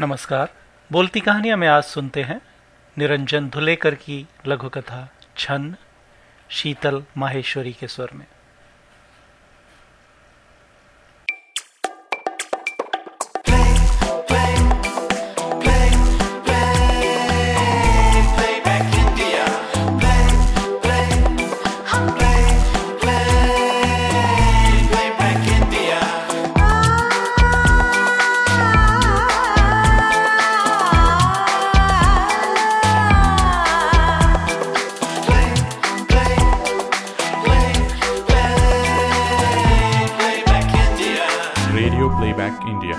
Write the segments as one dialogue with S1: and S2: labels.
S1: नमस्कार। बोलती कहानियाँ में आज सुनते हैं। निरंजन धुलेकर की लघु कथा छन्न शीतल माहेश्वरी के स्वर में।
S2: प्लेबैक इंडिया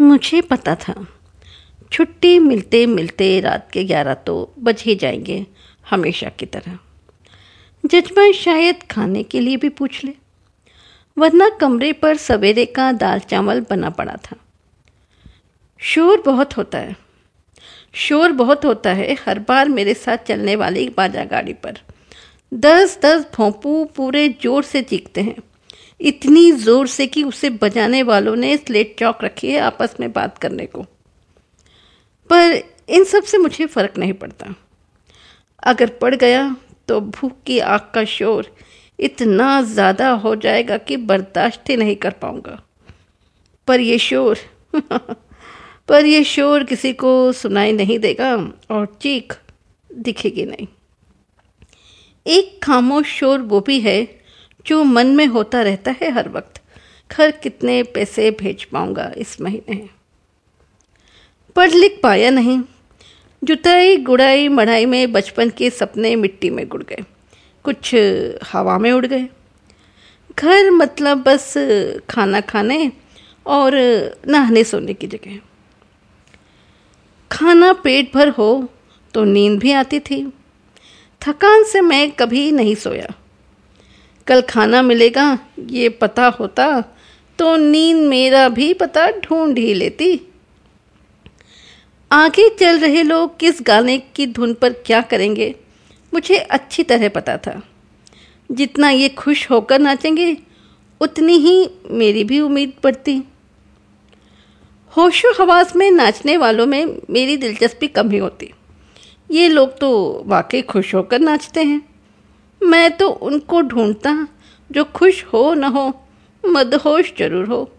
S3: मुझे पता था। छुट्टी मिलते मिलते रात के ग्यारह तो बज ही जाएँगे हमेशा की तरह। जजमान शायद खाने के लिए भी पूछ ले। वरना कमरे पर सवेरे का दाल चावल बना पड़ा था। शोर बहुत होता है। शोर बहुत होता है हर बार मेरे साथ चलने वाली बाजा गाड़ी पर। दस दस भोंपू पूरे ज़ोर से चीखते हैं। इतनी ज़ोर से कि उसे बजाने वालों ने स्लेट चौक रखी है आपस में बात करने को। पर इन सबसे मुझे फ़र्क नहीं पड़ता। अगर पड़ गया तो भूख की आग का शोर इतना ज़्यादा हो जाएगा कि बर्दाश्त ही नहीं कर पाऊँगा। पर यह शोर, पर ये शोर किसी को सुनाई नहीं देगा और चीख दिखेगी नहीं। एक खामोश शोर वो भी है जो मन में होता रहता है हर वक्त। घर कितने पैसे भेज पाऊँगा इस महीने? पढ़ लिख पाया नहीं। जुताई, गुड़ाई, मढ़ाई में बचपन के सपने मिट्टी में गुड़ गए। कुछ हवा में उड़ गए। घर मतलब बस खाना खाने और नहाने सोने की जगह। खाना पेट भर हो तो नींद भी आती थी। थकान से मैं कभी नहीं सोया। कल खाना मिलेगा, ये पता होता तो नींद मेरा भी पता ढूंढ ही लेती। आगे चल रहे लोग किस गाने की धुन पर क्या करेंगे, मुझे अच्छी तरह पता था। जितना ये खुश होकर नाचेंगे, उतनी ही मेरी भी उम्मीद बढ़ती। होशो हवास में नाचने वालों में मेरी दिलचस्पी कम ही होती। ये लोग तो वाकई खुश होकर नाचते हैं। मैं तो उनको ढूंढता जो खुश हो न हो, मदहोश ज़रूर हो,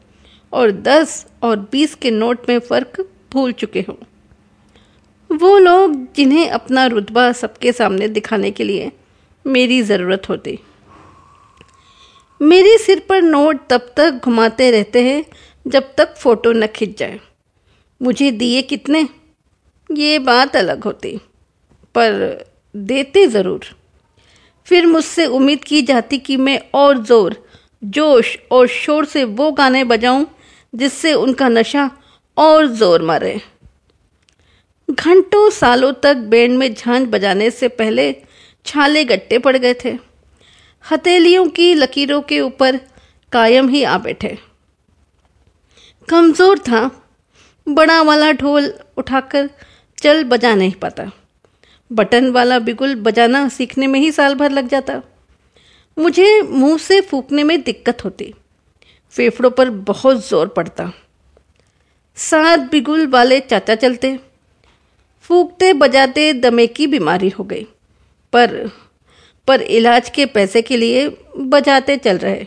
S3: और दस और बीस के नोट में फ़र्क भूल चुके हों। वो लोग जिन्हें अपना रुतबा सबके सामने दिखाने के लिए मेरी ज़रूरत होती। मेरे सिर पर नोट तब तक घुमाते रहते हैं, जब तक फ़ोटो न खिंच जाए। मुझे दिए कितने? ये बात अलग होती। पर देते ज़रूर। फिर मुझसे उम्मीद की जाती कि मैं और ज़ोर, जोश और शोर से वो गाने बजाऊं जिससे उनका नशा और ज़ोर मारे। घंटों सालों तक बैंड में झांझ बजाने से पहले छाले गट्टे पड़ गए थे। हथेलियों की लकीरों के ऊपर कायम ही आ बैठे। कमज़ोर था, बड़ा वाला ढोल उठाकर चल बजा नहीं पाता। बटन वाला बिगुल बजाना सीखने में ही साल भर लग जाता। मुझे मुँह से फूकने में दिक्कत होती। फेफड़ों पर बहुत ज़ोर पड़ता। सात बिगुल वाले चाचा चलते। फूकते बजाते दमे की बीमारी हो गई। पर पर इलाज के पैसे के लिए बजाते चल रहे।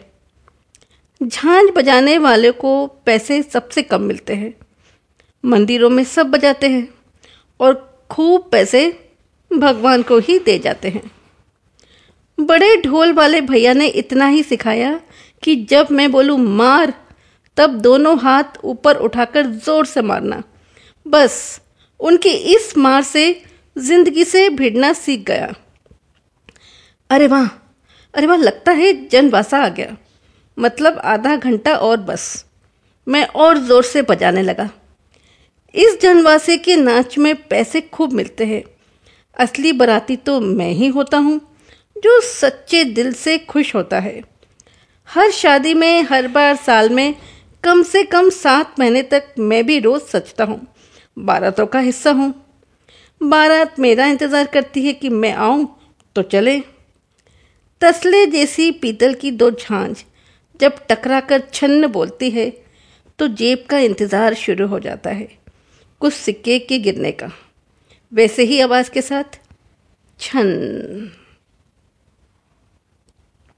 S3: झांझ बजाने वाले को पैसे सबसे कम मिलते हैं। मंदिरों में सब बजाते हैं। और खूब पैसे भगवान को ही दे जाते हैं। बड़े ढोल वाले भैया ने इतना ही सिखाया कि जब मैं बोलूँ, मार, तब दोनों हाथ ऊपर उठाकर ज़ोर से मारना। बस, उनकी इस मार से ज़िंदगी से भिड़ना सीख गया। अरे वाह अरे वाह, लगता है जनवासा आ गया। मतलब आधा घंटा और बस। मैं और ज़ोर से बजाने लगा। इस जनवासे के नाच में पैसे खूब मिलते हैं। असली बराती तो मैं ही होता हूँ, जो सच्चे दिल से खुश होता है। हर शादी में, हर बार साल में, कम से कम सात महीने तक मैं भी रोज़ सचता हूँ। बारातों का हिस्सा हूँ। बारात मेरा इंतज़ार करती है कि मैं आऊँ तो चले। तसले जैसी पीतल की दो झांझ जब टकरा कर छन्न बोलती है तो जेब का इंतज़ार शुरू हो जाता है, कुछ सिक्के के गिरने का। वैसे ही आवाज़ के साथ छन।